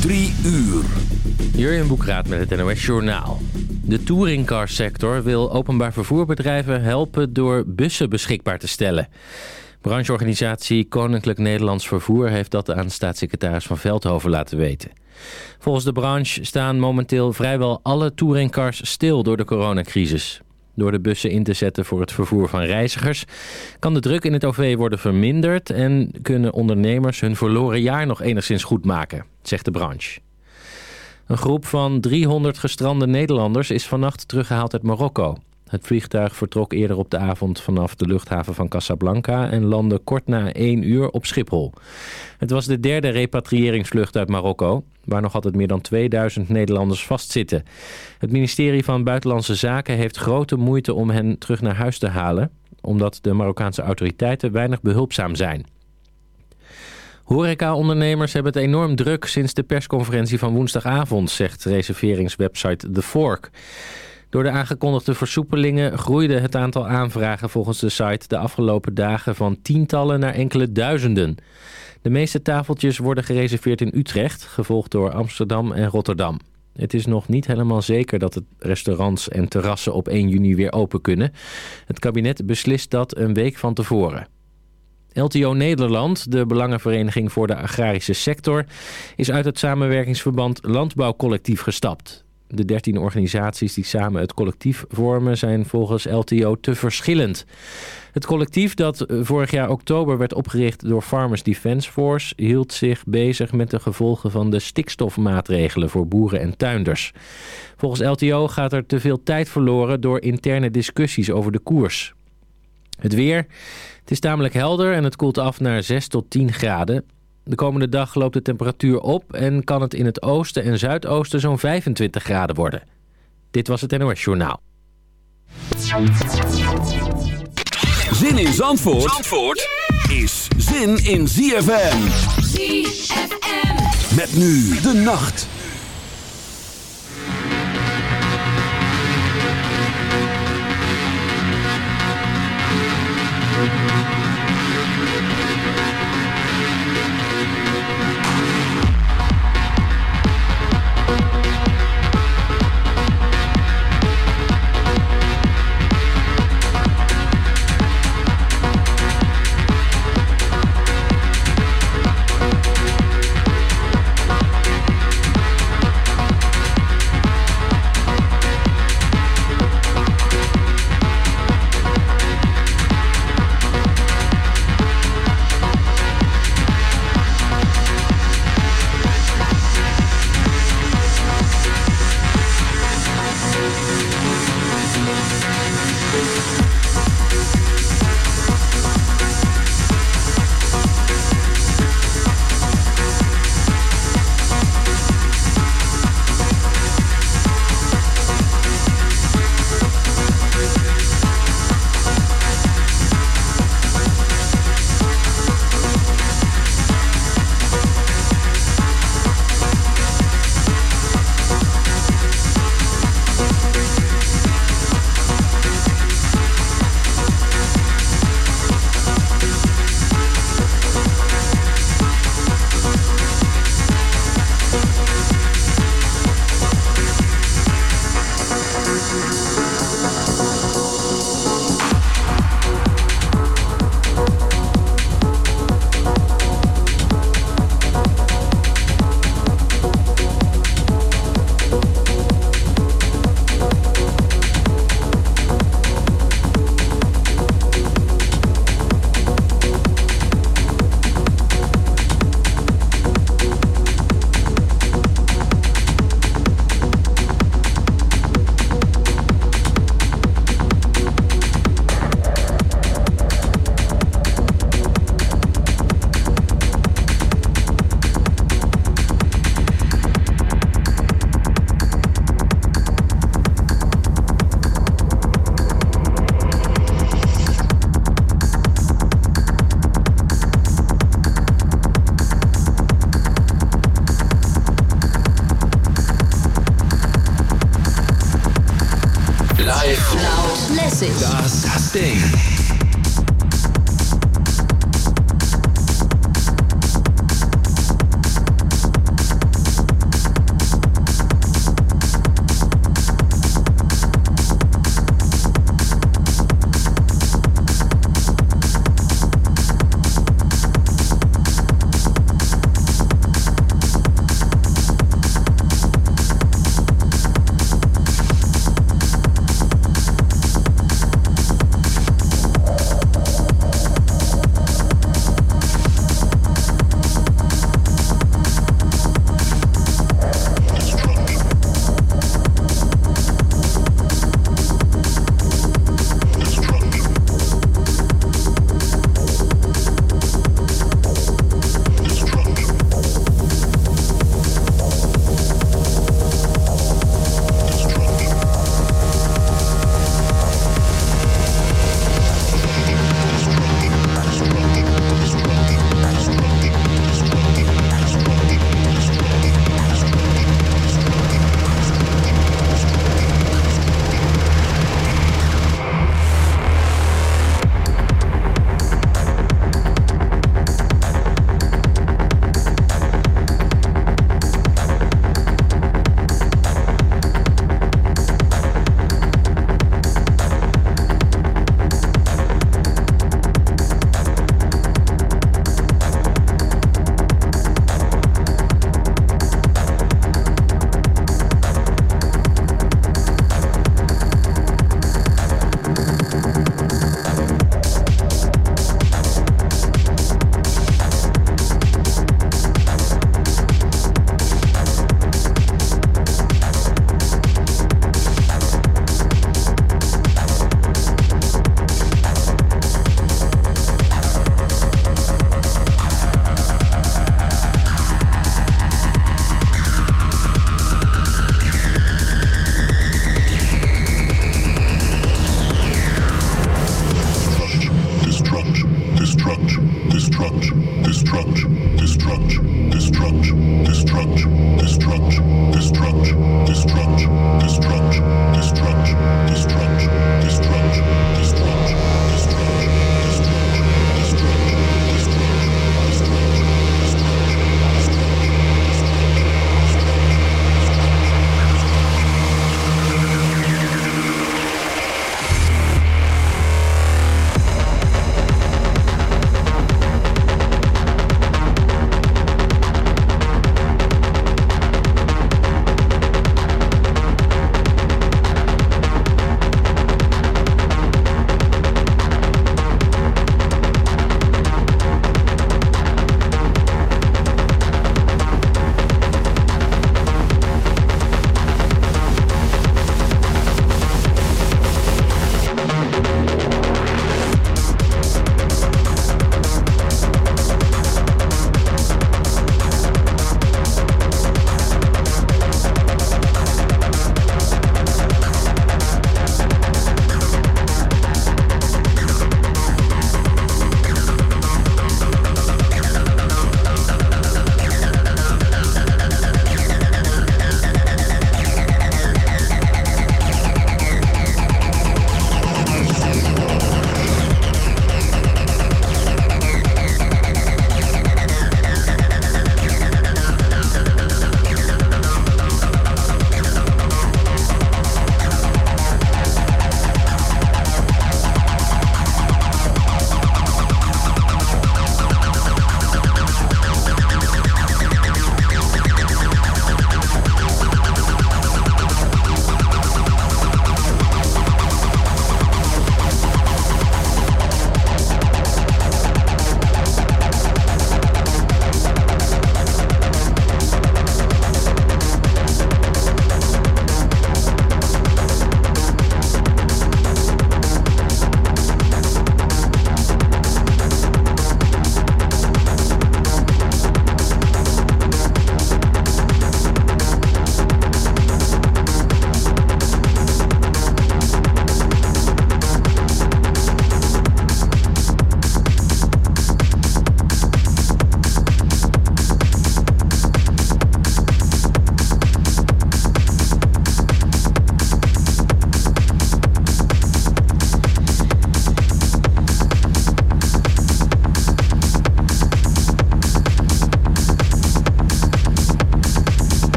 Drie uur. Jurjen Boekraat met het NOS Journaal. De touringcarsector wil openbaar vervoerbedrijven helpen door bussen beschikbaar te stellen. Brancheorganisatie Koninklijk Nederlands Vervoer heeft dat aan staatssecretaris Van Veldhoven laten weten. Volgens de branche staan momenteel vrijwel alle touringcars stil door de coronacrisis. Door de bussen in te zetten voor het vervoer van reizigers... kan de druk in het OV worden verminderd... en kunnen ondernemers hun verloren jaar nog enigszins goed maken, zegt de branche. Een groep van 300 gestrande Nederlanders is vannacht teruggehaald uit Marokko. Het vliegtuig vertrok eerder op de avond vanaf de luchthaven van Casablanca... en landde kort na 1 uur op Schiphol. Het was de derde repatriëringsvlucht uit Marokko... waar nog altijd meer dan 2000 Nederlanders vastzitten. Het ministerie van Buitenlandse Zaken heeft grote moeite om hen terug naar huis te halen... omdat de Marokkaanse autoriteiten weinig behulpzaam zijn. Horeca-ondernemers hebben het enorm druk sinds de persconferentie van woensdagavond, zegt reserveringswebsite The Fork. Door de aangekondigde versoepelingen groeide het aantal aanvragen volgens de site de afgelopen dagen van tientallen naar enkele duizenden. De meeste tafeltjes worden gereserveerd in Utrecht, gevolgd door Amsterdam en Rotterdam. Het is nog niet helemaal zeker dat het restaurants en terrassen op 1 juni weer open kunnen. Het kabinet beslist dat een week van tevoren. LTO Nederland, de Belangenvereniging voor de Agrarische Sector, is uit het samenwerkingsverband Landbouwcollectief gestapt. De 13 organisaties die samen het collectief vormen zijn volgens LTO te verschillend. Het collectief dat vorig jaar oktober werd opgericht door Farmers Defence Force... hield zich bezig met de gevolgen van de stikstofmaatregelen voor boeren en tuinders. Volgens LTO gaat er te veel tijd verloren door interne discussies over de koers. Het weer. Het is tamelijk helder en het koelt af naar 6 tot 10 graden. De komende dag loopt de temperatuur op en kan het in het oosten en zuidoosten zo'n 25 graden worden. Dit was het NOS Journaal. Zin in Zandvoort, Zandvoort is zin in ZFM. ZFM. Met nu de nacht.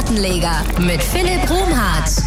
Datenleger mit Philipp Romhardt.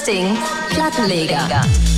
Testing Plattenleger.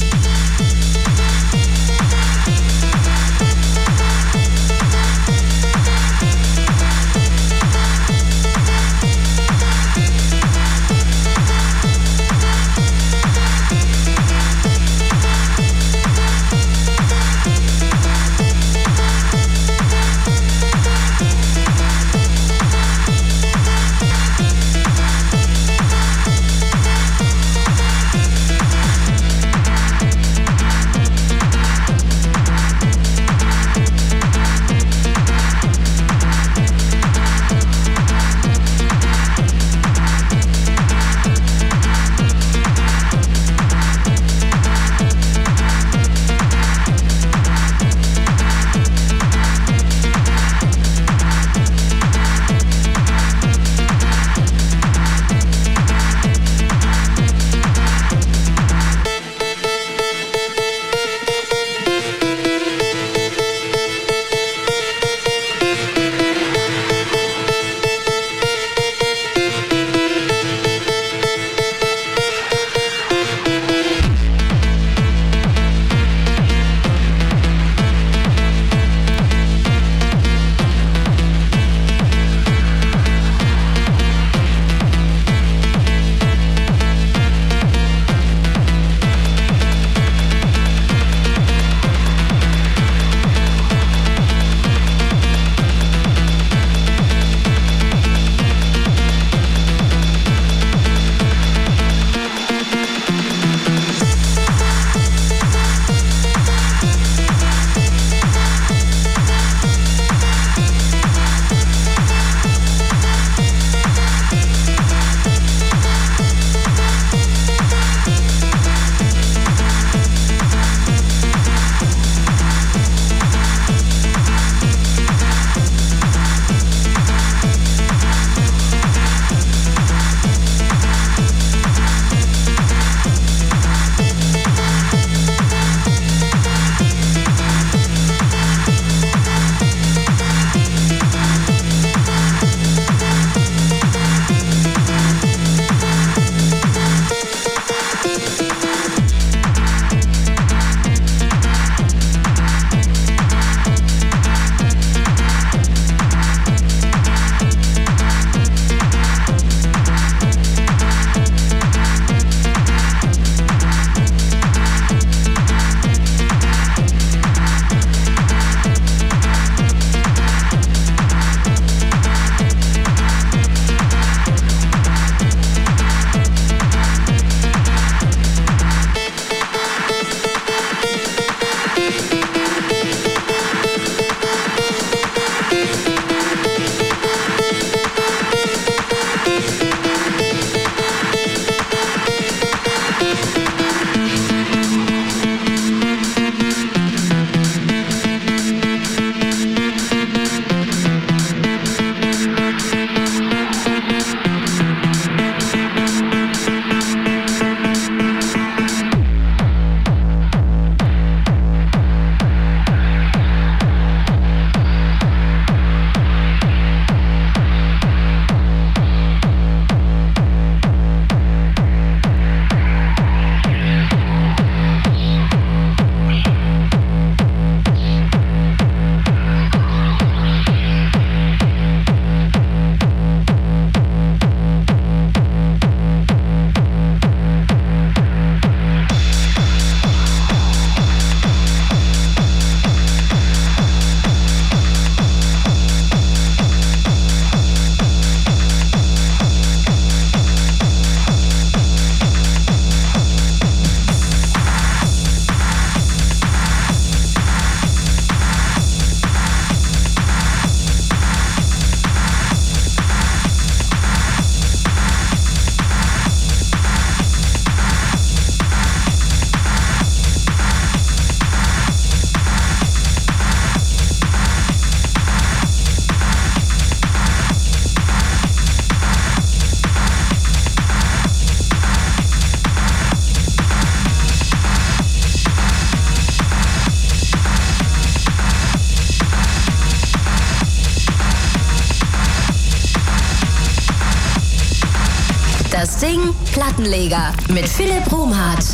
Kartenleger mit Philipp Romhardt.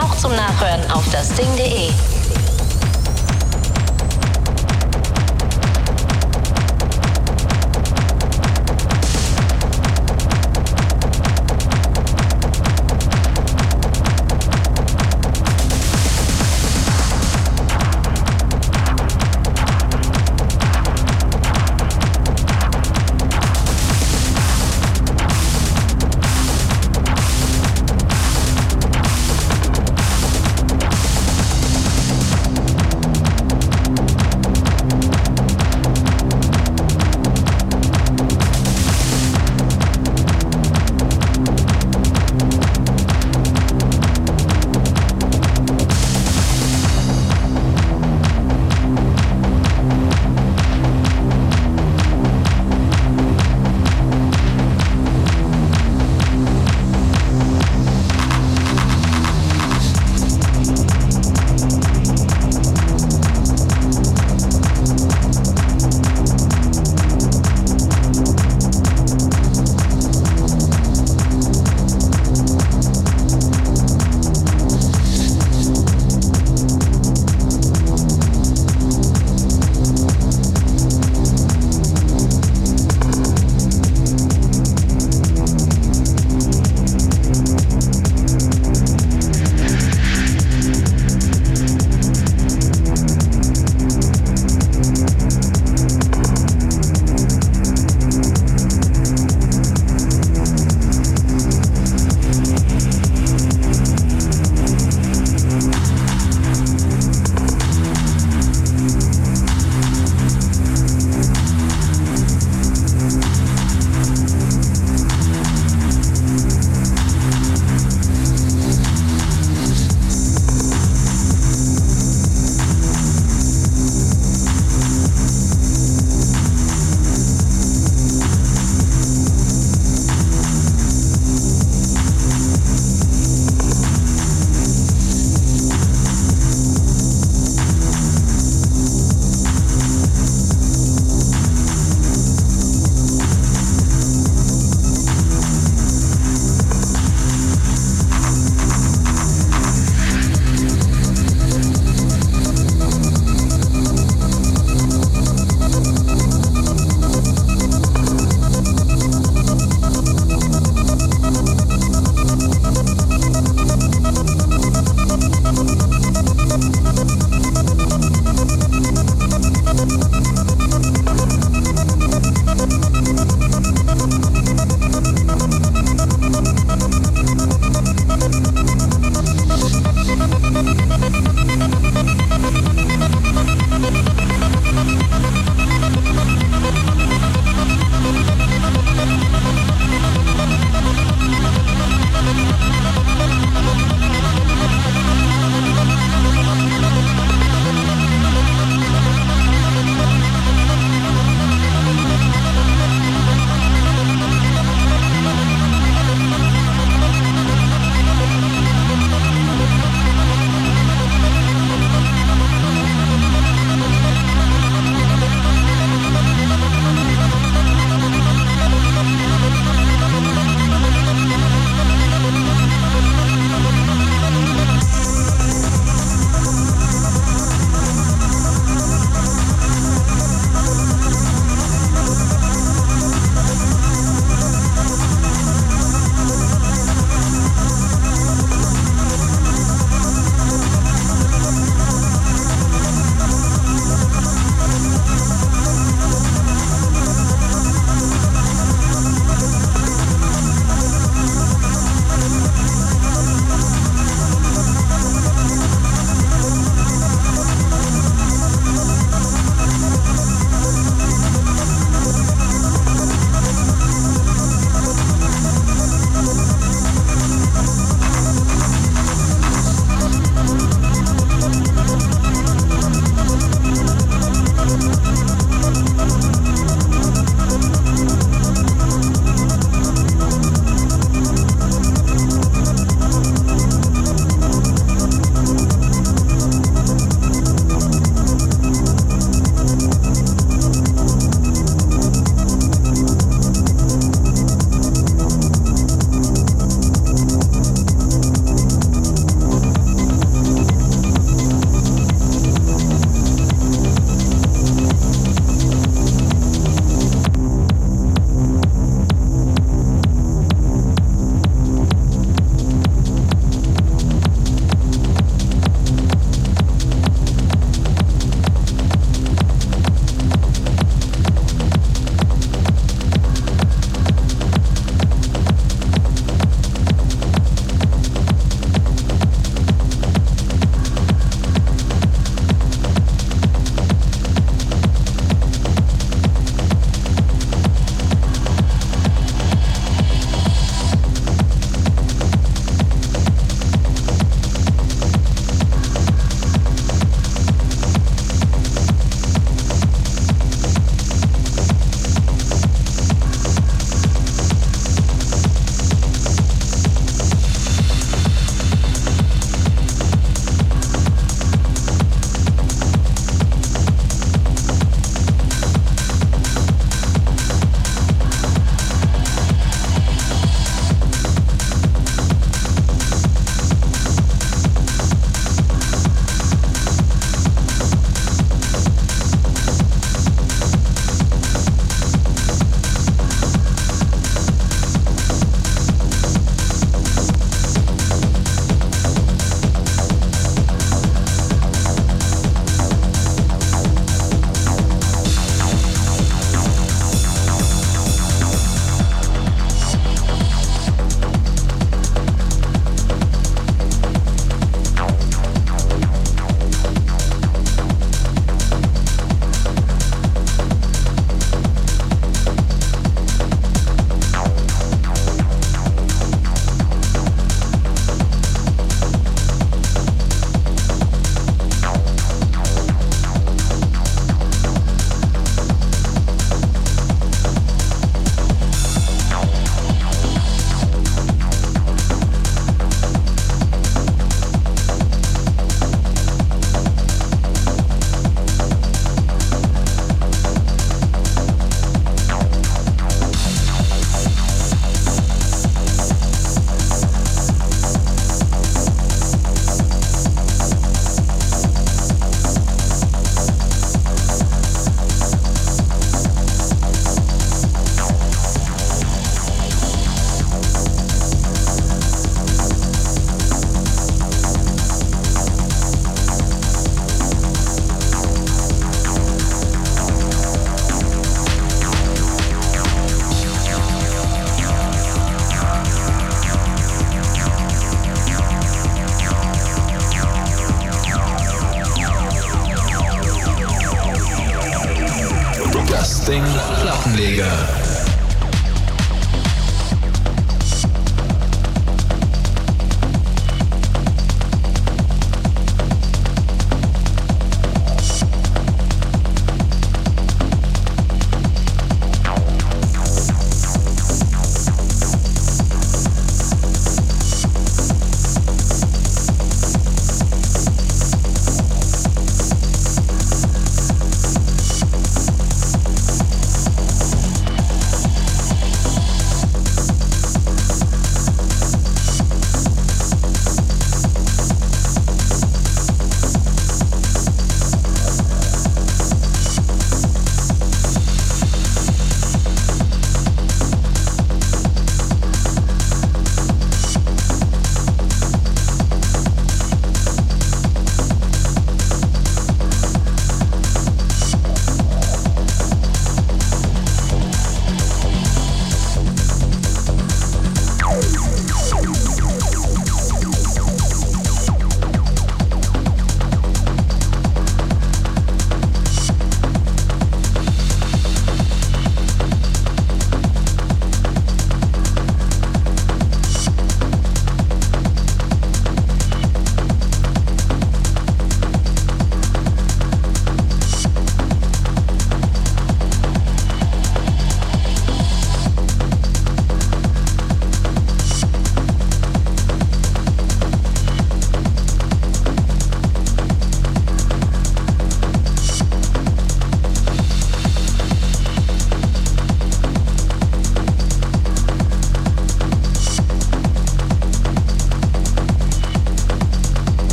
Auch zum Nachhören auf dasding.de.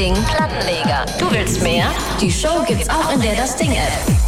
Ding Plattenleger. Du willst mehr? Die Show gibt's auch in der Das Ding App.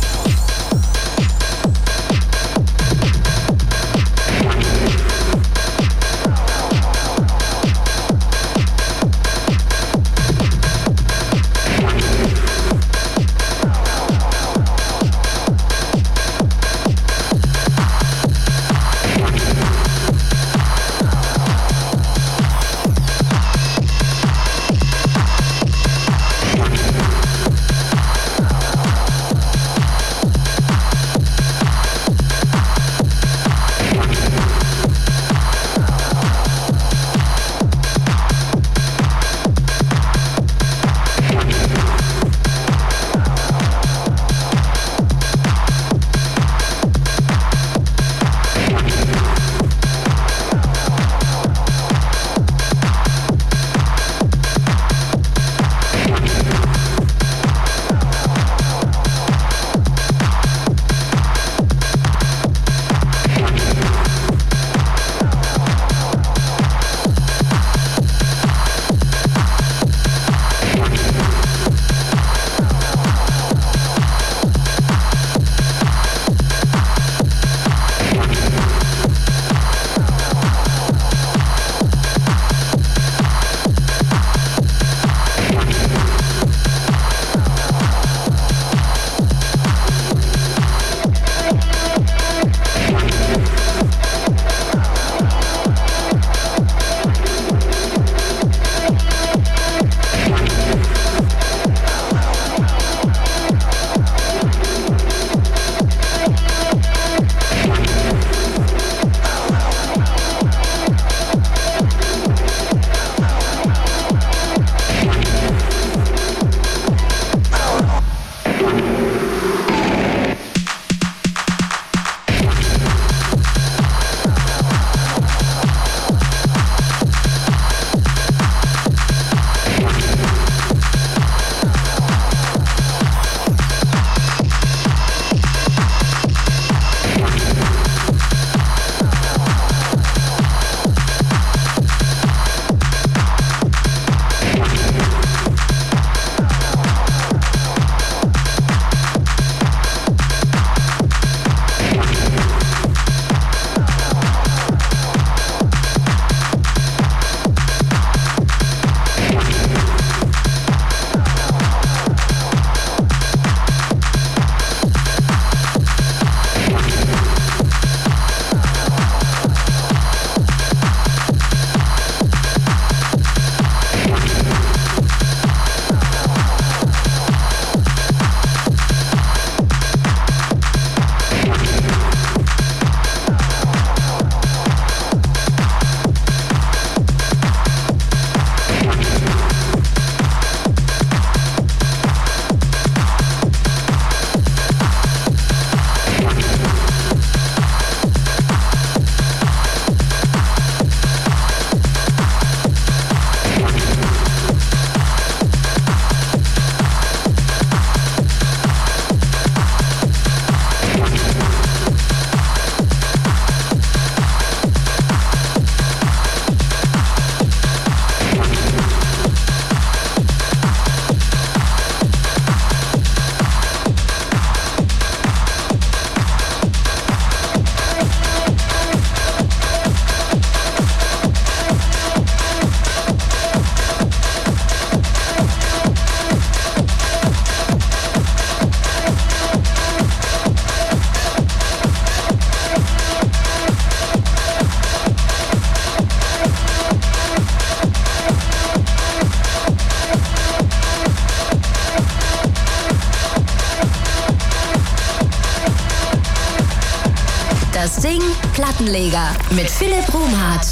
Kartenleger mit Philipp Romhardt.